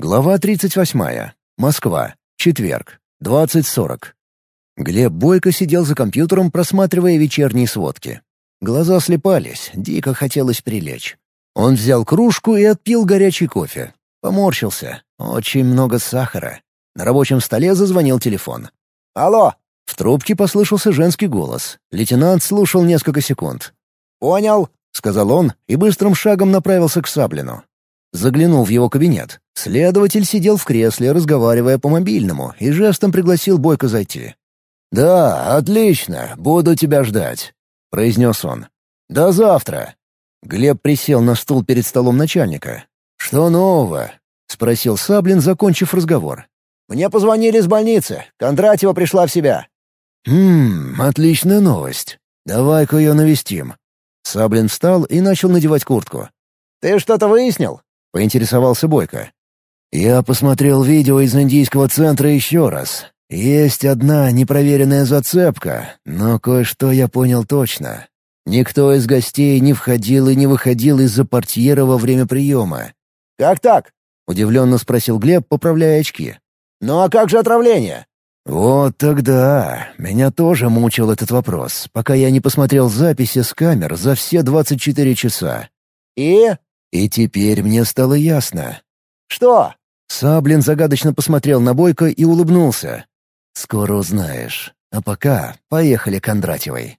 Глава 38. Москва. Четверг. 20.40. Глеб Бойко сидел за компьютером, просматривая вечерние сводки. Глаза слепались, дико хотелось прилечь. Он взял кружку и отпил горячий кофе. Поморщился. Очень много сахара. На рабочем столе зазвонил телефон. «Алло!» В трубке послышался женский голос. Лейтенант слушал несколько секунд. «Понял», — сказал он и быстрым шагом направился к Саблину. Заглянул в его кабинет. Следователь сидел в кресле, разговаривая по мобильному, и жестом пригласил Бойко зайти. «Да, отлично, буду тебя ждать», — произнес он. «До завтра». Глеб присел на стул перед столом начальника. «Что нового?» — спросил Саблин, закончив разговор. «Мне позвонили из больницы. Кондратьева пришла в себя». «Хм, отличная новость. Давай-ка ее навестим». Саблин встал и начал надевать куртку. «Ты что-то выяснил?» — поинтересовался Бойко. «Я посмотрел видео из индийского центра еще раз. Есть одна непроверенная зацепка, но кое-что я понял точно. Никто из гостей не входил и не выходил из-за портьера во время приема». «Как так?» — удивленно спросил Глеб, поправляя очки. «Ну а как же отравление?» «Вот тогда. Меня тоже мучил этот вопрос, пока я не посмотрел записи с камер за все 24 часа». «И?» И теперь мне стало ясно. «Что?» Саблин загадочно посмотрел на Бойко и улыбнулся. «Скоро узнаешь. А пока поехали к Кондратьевой».